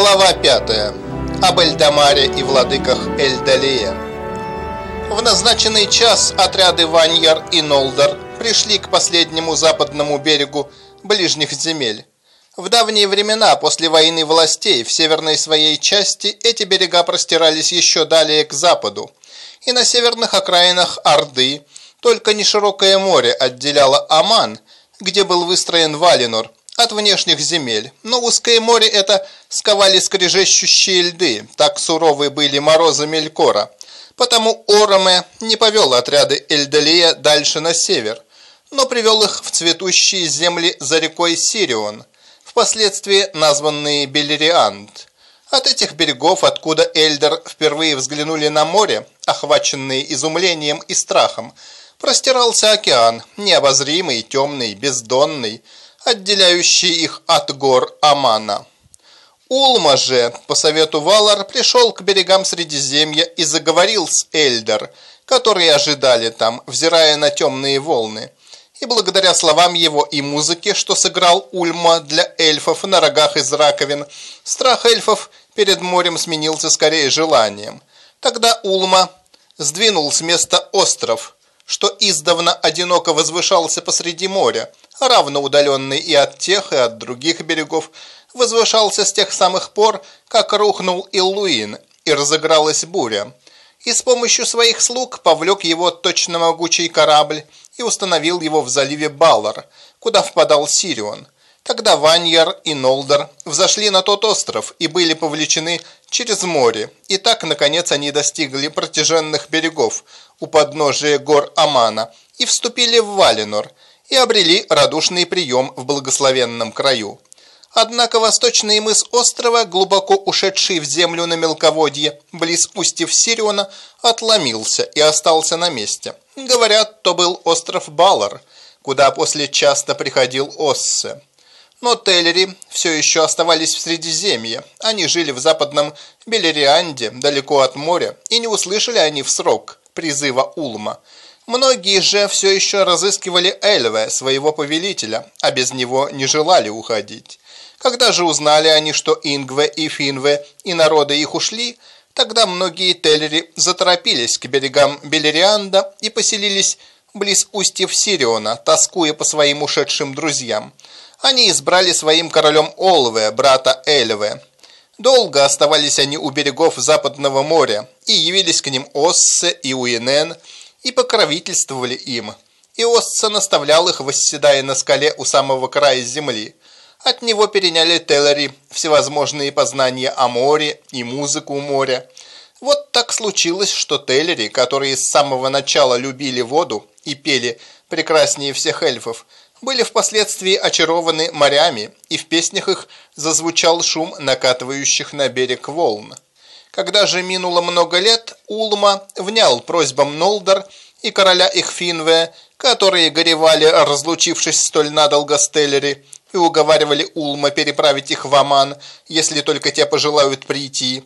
Глава 5. Об Эльдамаре и владыках Эльдалея. В назначенный час отряды Ваньяр и Нолдар пришли к последнему западному берегу ближних земель. В давние времена, после войны властей, в северной своей части эти берега простирались еще далее к западу, и на северных окраинах Орды только неширокое море отделяло Аман, где был выстроен Валинор, от внешних земель, но узкое море это сковали скрежещущие льды, так суровы были морозы Мелькора. Потому Ороме не повел отряды Эльдалия дальше на север, но привел их в цветущие земли за рекой Сирион, впоследствии названные Белериант. От этих берегов, откуда Эльдер впервые взглянули на море, охваченные изумлением и страхом, простирался океан, необозримый, темный, бездонный, отделяющий их от гор Амана. Улма же, по совету Валар, пришел к берегам Средиземья и заговорил с Эльдер, которые ожидали там, взирая на темные волны. И благодаря словам его и музыке, что сыграл Ульма для эльфов на рогах из раковин, страх эльфов перед морем сменился скорее желанием. Тогда Улма сдвинул с места остров, что издавна одиноко возвышался посреди моря, равно удаленный и от тех, и от других берегов, возвышался с тех самых пор, как рухнул Иллуин и разыгралась буря, и с помощью своих слуг повлек его точно могучий корабль и установил его в заливе Баллар, куда впадал Сирион. Тогда Ваньяр и Нолдер взошли на тот остров и были повлечены через море, и так, наконец, они достигли протяженных берегов у подножия гор Амана и вступили в Валинор – и обрели радушный прием в благословенном краю. Однако восточный мыс острова, глубоко ушедший в землю на мелководье, близ устьев Сириона, отломился и остался на месте. Говорят, то был остров Балар, куда после часто приходил Оссе. Но Теллери все еще оставались в Средиземье. Они жили в западном Белерианде, далеко от моря, и не услышали они в срок призыва Улма – Многие же все еще разыскивали Эльве, своего повелителя, а без него не желали уходить. Когда же узнали они, что Ингве и Финве и народы их ушли, тогда многие Теллери заторопились к берегам Белерианда и поселились близ устьев Сириона, тоскуя по своим ушедшим друзьям. Они избрали своим королем Олве, брата Эльве. Долго оставались они у берегов Западного моря, и явились к ним Оссе и Уинен – и покровительствовали им. Иосца наставлял их, восседая на скале у самого края земли. От него переняли Теллери всевозможные познания о море и музыку моря. Вот так случилось, что Теллери, которые с самого начала любили воду и пели прекраснее всех эльфов, были впоследствии очарованы морями, и в песнях их зазвучал шум накатывающих на берег волн. Когда же минуло много лет, Улма внял просьбам Нолдор и короля их Финве, которые горевали, разлучившись столь надолго с Теллери, и уговаривали Улма переправить их в Аман, если только те пожелают прийти.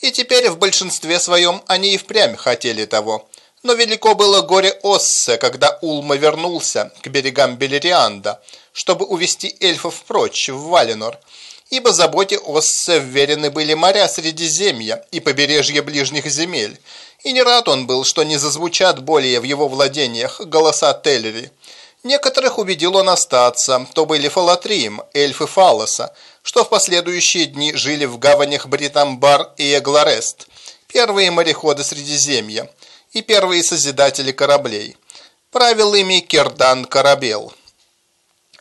И теперь в большинстве своем они и впрямь хотели того. Но велико было горе Оссе, когда Улма вернулся к берегам Белерианда, чтобы увести эльфов прочь в Валенор – ибо заботе Оссе вверены были моря Средиземья и побережья ближних земель, и не рад он был, что не зазвучат более в его владениях голоса Теллери. Некоторых убедил он остаться, то были Фалатрием, эльфы Фалоса, что в последующие дни жили в гаванях Бритамбар и Эгларест, первые мореходы Средиземья и первые созидатели кораблей. Правил ими Кердан Корабел.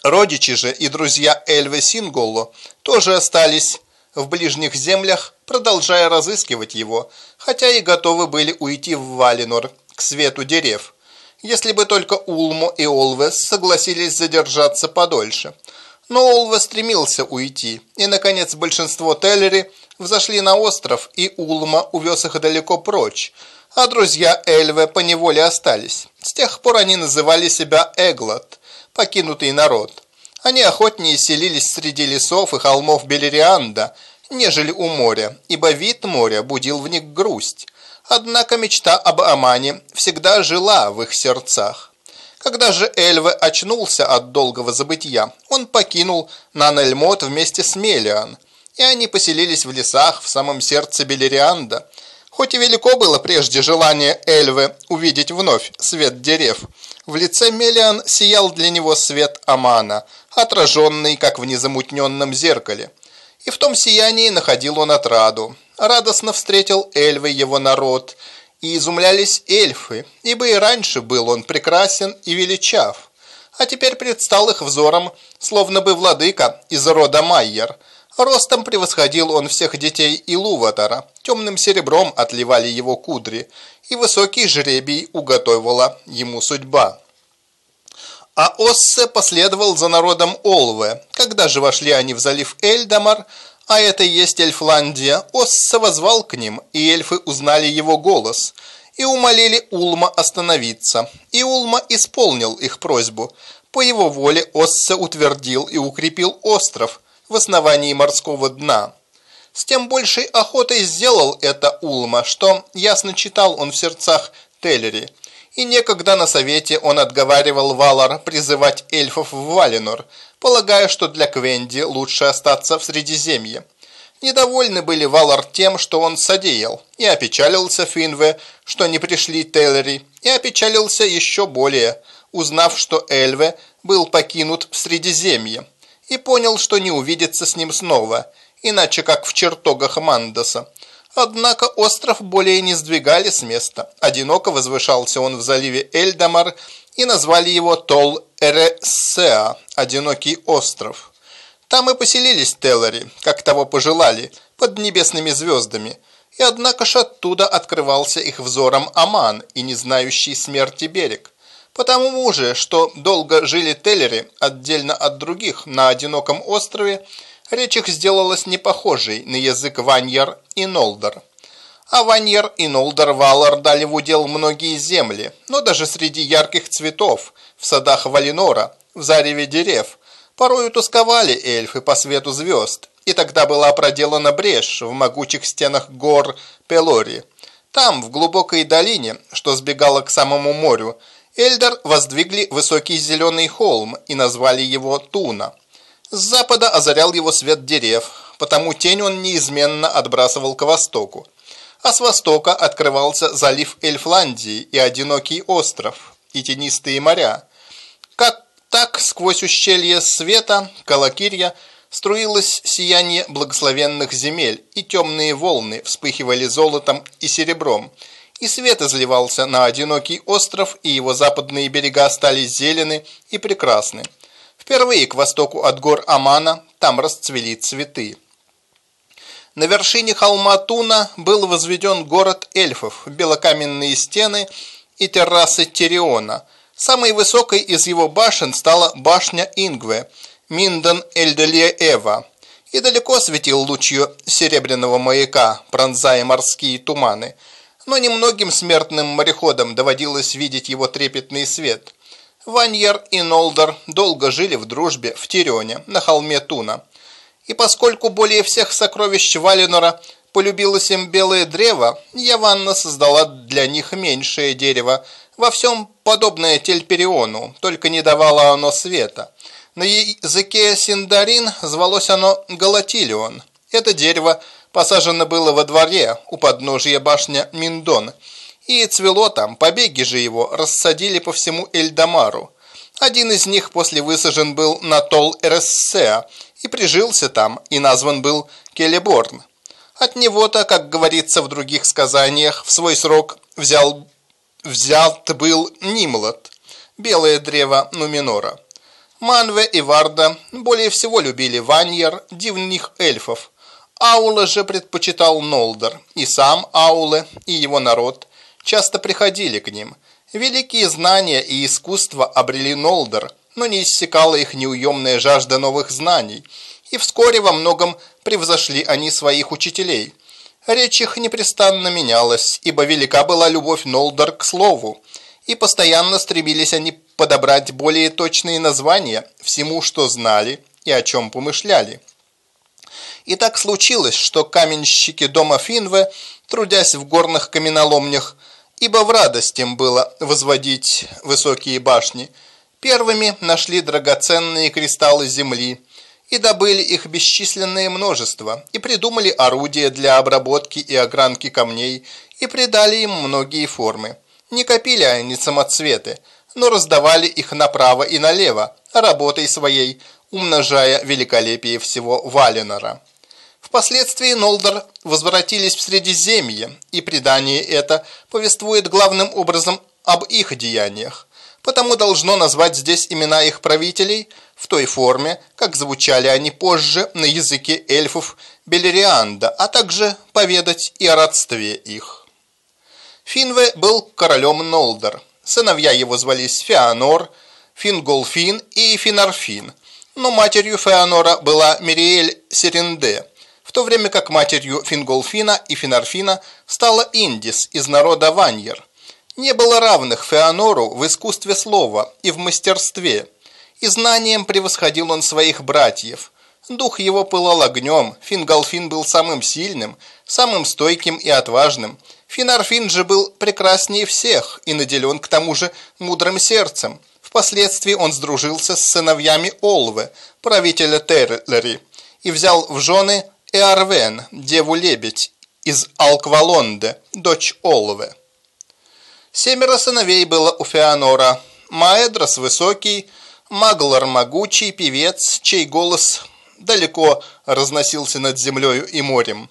Родичи же и друзья Эльвы Синголло тоже остались в ближних землях, продолжая разыскивать его, хотя и готовы были уйти в Валинор к свету дерев, если бы только Улмо и Олвес согласились задержаться подольше. Но Олве стремился уйти, и, наконец, большинство Теллери взошли на остров, и Улма увез их далеко прочь, а друзья Эльве поневоле остались. С тех пор они называли себя Эглот, покинутый народ. Они охотнее селились среди лесов и холмов Белерианда, нежели у моря, ибо вид моря будил в них грусть. Однако мечта об Амане всегда жила в их сердцах. Когда же Эльве очнулся от долгого забытия, он покинул Нанельмот вместе с Мелиан и они поселились в лесах в самом сердце Белерианда. Хоть и велико было прежде желание Эльвы увидеть вновь свет дерев, в лице Мелиан сиял для него свет Амана, отраженный, как в незамутненном зеркале. И в том сиянии находил он отраду. Радостно встретил Эльвы его народ, и изумлялись эльфы, ибо и раньше был он прекрасен и величав. А теперь предстал их взором, словно бы владыка из рода Майер – Ростом превосходил он всех детей Илуватора, темным серебром отливали его кудри, и высокий жребий уготовила ему судьба. А Оссе последовал за народом Олве. Когда же вошли они в залив Эльдамар, а это и есть Эльфландия, Оссе возвал к ним, и эльфы узнали его голос, и умолили Улма остановиться. И Улма исполнил их просьбу. По его воле Оссе утвердил и укрепил остров – в основании морского дна. С тем большей охотой сделал это Улма, что ясно читал он в сердцах Теллери. И некогда на совете он отговаривал Валар призывать эльфов в Валинор, полагая, что для Квенди лучше остаться в Средиземье. Недовольны были Валар тем, что он содеял, и опечалился Финве, что не пришли Теллери, и опечалился еще более, узнав, что Эльве был покинут в Средиземье, и понял, что не увидится с ним снова, иначе как в чертогах Мандоса. Однако остров более не сдвигали с места. Одиноко возвышался он в заливе Эльдамар, и назвали его Тол-Эресеа, Одинокий остров. Там и поселились Теллари, как того пожелали, под небесными звездами. И однако ж оттуда открывался их взором Аман и не знающий смерти берег. Потому же, что долго жили Теллеры отдельно от других на одиноком острове, речь их сделалась непохожей на язык Ваньяр и Нолдор. А Ваньяр и Нолдор Валар дали в удел многие земли, но даже среди ярких цветов, в садах Валинора, в зареве дерев, порою тосковали эльфы по свету звезд, и тогда была проделана брешь в могучих стенах гор Пелори. Там, в глубокой долине, что сбегала к самому морю, Эльдар воздвигли высокий зеленый холм и назвали его Туна. С запада озарял его свет дерев, потому тень он неизменно отбрасывал к востоку. А с востока открывался залив Эльфландии и одинокий остров, и тенистые моря. Как так сквозь ущелье света, Калакирья, струилось сияние благословенных земель, и темные волны вспыхивали золотом и серебром, и свет изливался на одинокий остров, и его западные берега стали зелены и прекрасны. Впервые к востоку от гор Амана там расцвели цветы. На вершине холма Туна был возведен город эльфов, белокаменные стены и террасы Тириона. Самой высокой из его башен стала башня Ингве, Минден Эльделие-Эва, и далеко светил лучью серебряного маяка, пронзая морские туманы – но немногим смертным мореходам доводилось видеть его трепетный свет. Ваньер и Нолдер долго жили в дружбе в Тирионе, на холме Туна. И поскольку более всех сокровищ Валенора полюбилось им белое древо, Яванна создала для них меньшее дерево, во всем подобное Тельпериону, только не давало оно света. На языке Синдарин звалось оно Галатилион. Это дерево посажено было во дворе у подножия башня Миндон, и цвело там, побеги же его рассадили по всему Эльдамару. Один из них после высажен был на Тол-Эрессеа и прижился там, и назван был Келеборн. От него-то, как говорится в других сказаниях, в свой срок взял, взят был Нимлот, белое древо Нуминора. Манве и Варда более всего любили Ваньер, дивных эльфов, Аула же предпочитал Нолдер, и сам Ауле, и его народ часто приходили к ним. Великие знания и искусство обрели Нолдер, но не иссякала их неуемная жажда новых знаний, и вскоре во многом превзошли они своих учителей. Речь их непрестанно менялась, ибо велика была любовь Нолдер к слову, и постоянно стремились они подобрать более точные названия всему, что знали и о чем помышляли. И так случилось, что каменщики дома Финве, трудясь в горных каменоломнях, ибо в радость им было возводить высокие башни, первыми нашли драгоценные кристаллы земли и добыли их бесчисленное множество, и придумали орудия для обработки и огранки камней, и придали им многие формы. Не копили они самоцветы, но раздавали их направо и налево, работой своей, умножая великолепие всего Валенора. Впоследствии Нолдор возвратились в Средиземье, и предание это повествует главным образом об их деяниях. Потому должно назвать здесь имена их правителей в той форме, как звучали они позже на языке эльфов Белерианда, а также поведать и о родстве их. Финве был королем Нолдор. Сыновья его звались Феонор, Финголфин и Финарфин, но матерью Феонора была Мириэль Серенде, в то время как матерью Финголфина и Финарфина стала Индис из народа Ваньер – не было равных Феонору в искусстве слова и в мастерстве, и знанием превосходил он своих братьев. Дух его пылал огнем, Фингалфин был самым сильным, самым стойким и отважным. Финарфин же был прекраснее всех и наделен к тому же мудрым сердцем. Впоследствии он сдружился с сыновьями Олвы, правителя Терлери, и взял в жены Эарвен, деву-лебедь, из Алквалонде, дочь Олвы. Семеро сыновей было у Феонора. Маэдрос высокий, Маглар могучий, певец, чей голос далеко разносился над землею и морем.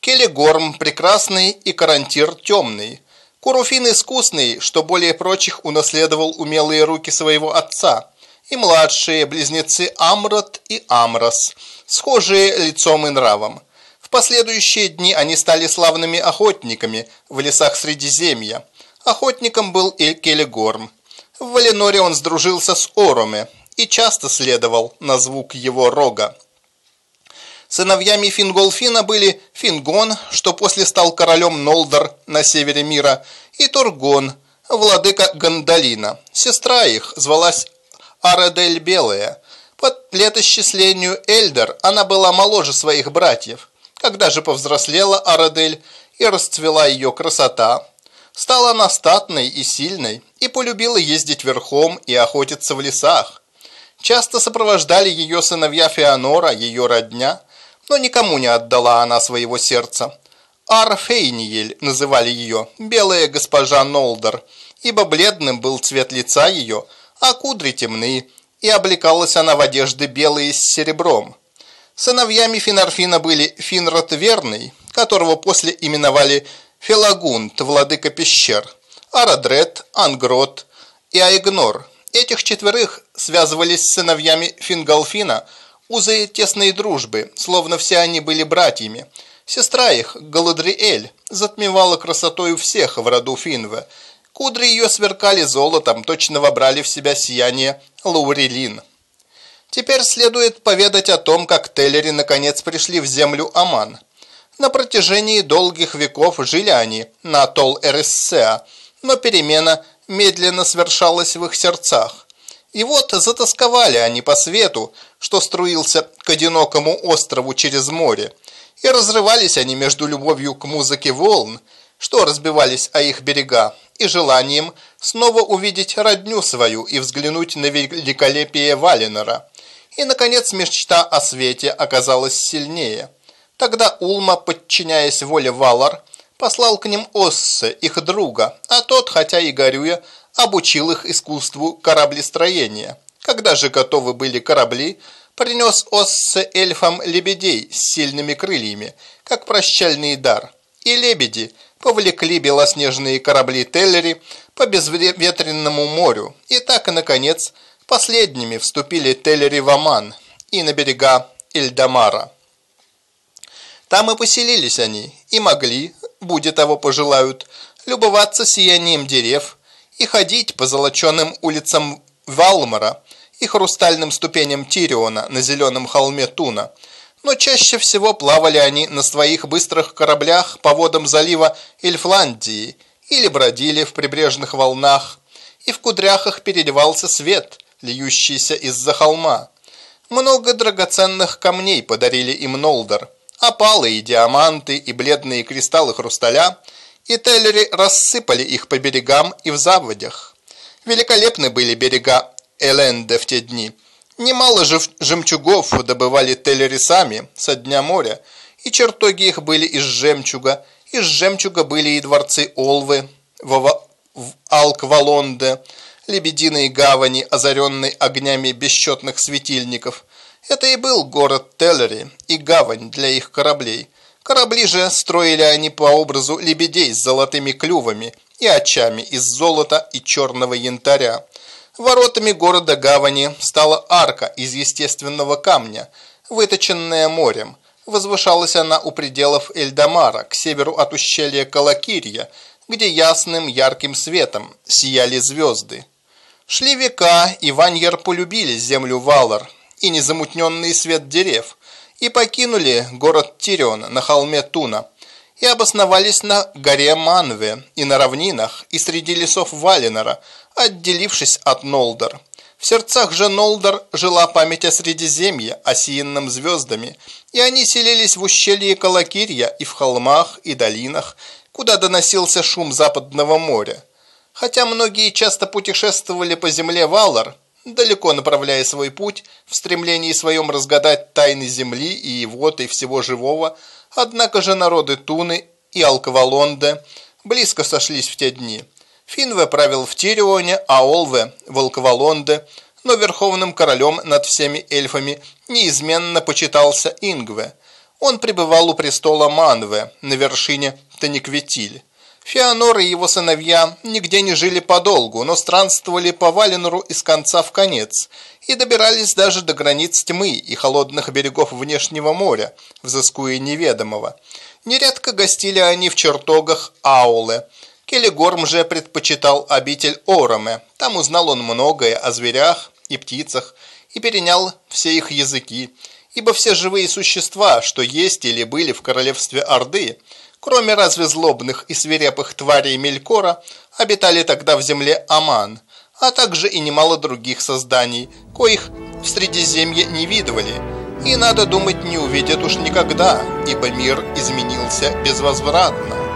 Келегорм прекрасный и Карантир темный. Куруфин искусный, что более прочих унаследовал умелые руки своего отца. И младшие близнецы Амрот и Амрос, схожие лицом и нравом. В последующие дни они стали славными охотниками в лесах Средиземья. Охотником был и Келегорм. В Валеноре он сдружился с Ороме и часто следовал на звук его рога. Сыновьями Финголфина были Фингон, что после стал королем Нолдор на севере мира, и Тургон, владыка Гандалина. Сестра их звалась Арадель Белая. По летосчислению Эльдер она была моложе своих братьев. Когда же повзрослела Арадель и расцвела ее красота, Стала она статной и сильной, и полюбила ездить верхом и охотиться в лесах. Часто сопровождали ее сыновья Феонора, ее родня, но никому не отдала она своего сердца. Арфейниель называли ее, белая госпожа Нолдер, ибо бледным был цвет лица ее, а кудри темны, и облекалась она в одежды белые с серебром. Сыновьями Финарфина были Финрод Верный, которого после именовали Фелагунт, владыка пещер, Арадрет, Ангрот и Айгнор. Этих четверых связывались с сыновьями Фингалфина узы тесной дружбы, словно все они были братьями. Сестра их, Галадриэль, затмевала красотою всех в роду Финве. Кудри ее сверкали золотом, точно вобрали в себя сияние Лаурелин. Теперь следует поведать о том, как Теллери наконец пришли в землю Аман – на протяжении долгих веков жили они на Тол-Эрессеа, но перемена медленно свершалась в их сердцах. И вот затасковали они по свету, что струился к одинокому острову через море, и разрывались они между любовью к музыке волн, что разбивались о их берега, и желанием снова увидеть родню свою и взглянуть на великолепие Валенора. И, наконец, мечта о свете оказалась сильнее – Тогда Улма, подчиняясь воле Валар, послал к ним Оссе, их друга, а тот, хотя и горюя, обучил их искусству кораблестроения. Когда же готовы были корабли, принес Оссе эльфам лебедей с сильными крыльями, как прощальный дар. И лебеди повлекли белоснежные корабли Теллери по безветренному морю. И так, наконец, последними вступили Теллери в Аман и на берега Ильдамара. Там и поселились они, и могли, будет того пожелают, любоваться сиянием дерев и ходить по золоченым улицам Валмара и хрустальным ступеням Тириона на зеленом холме Туна. Но чаще всего плавали они на своих быстрых кораблях по водам залива Эльфландии или бродили в прибрежных волнах, и в кудряхах переливался свет, льющийся из-за холма. Много драгоценных камней подарили им Нолдор – опалы и диаманты и бледные кристаллы хрусталя, и Теллери рассыпали их по берегам и в заводях. Великолепны были берега Эленде в те дни. Немало жемчугов добывали телери сами со дня моря, и чертоги их были из жемчуга, из жемчуга были и дворцы Олвы в Алквалонде, лебединые гавани, озаренные огнями бесчетных светильников. Это и был город Теллери и гавань для их кораблей. Корабли же строили они по образу лебедей с золотыми клювами и очами из золота и черного янтаря. Воротами города-гавани стала арка из естественного камня, выточенная морем. Возвышалась она у пределов Эльдамара, к северу от ущелья Калакирья, где ясным ярким светом сияли звезды. Шли века, и Ваньер полюбили землю Валар и незамутненный свет дерев, и покинули город Тирион на холме Туна, и обосновались на горе Манве и на равнинах, и среди лесов Валинора, отделившись от Нолдор. В сердцах же Нолдор жила память о Средиземье, осиянном звездами, и они селились в ущелье Калакирья и в холмах и долинах, куда доносился шум Западного моря. Хотя многие часто путешествовали по земле Валар, далеко направляя свой путь в стремлении своем разгадать тайны земли и вод и всего живого, однако же народы Туны и Алкавалонде близко сошлись в те дни. Финве правил в Тирионе, а Олве – в Алкавалонде, но верховным королем над всеми эльфами неизменно почитался Ингве. Он пребывал у престола Манве на вершине Таникветиль. Феонор и его сыновья нигде не жили подолгу, но странствовали по Валенру из конца в конец и добирались даже до границ тьмы и холодных берегов внешнего моря, взыскуя неведомого. Нередко гостили они в чертогах Аулы. Келегорм же предпочитал обитель Ороме. Там узнал он многое о зверях и птицах и перенял все их языки, ибо все живые существа, что есть или были в королевстве Орды – Кроме разве злобных и свирепых тварей Мелькора, обитали тогда в земле Аман, а также и немало других созданий, коих в Средиземье не видывали, и, надо думать, не увидят уж никогда, ибо мир изменился безвозвратно.